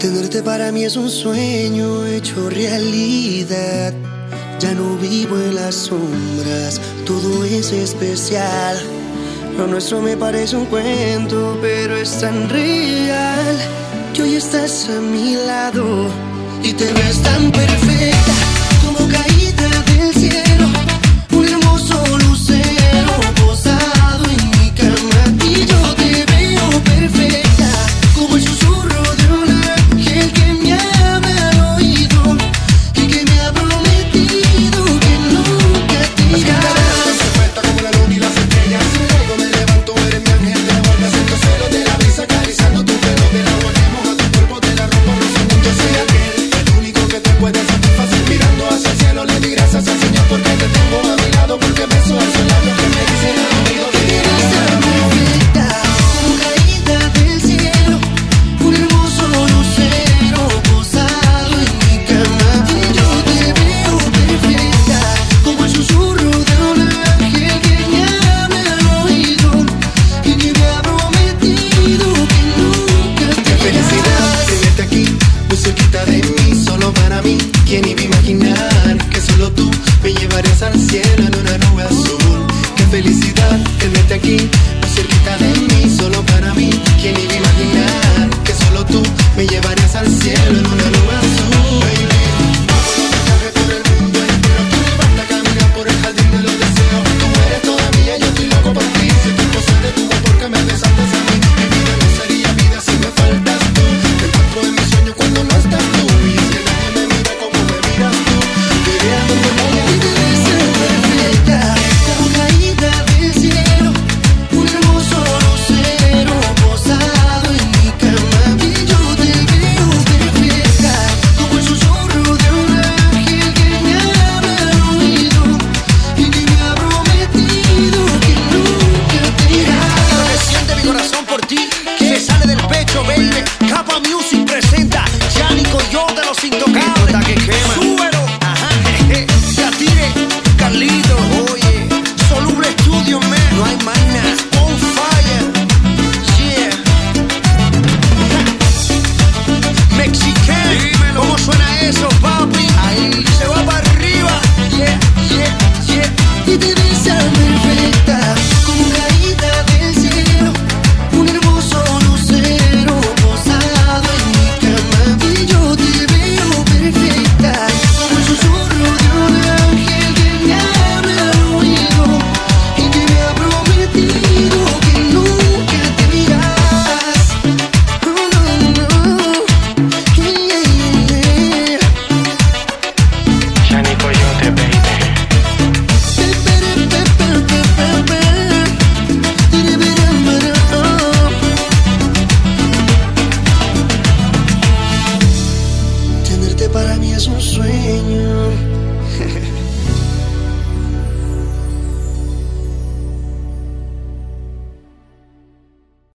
Tenerte para mí es un sueño hecho realidad. Ya no vivo en las sombras, todo es especial. Lo nuestro me parece un cuento, pero es tan real que hoy estás a mi lado y te ves tan perfecta mí, ¿quién iba a imaginar que solo tú me llevarías al cielo en una nube azul? ¡Qué felicidad!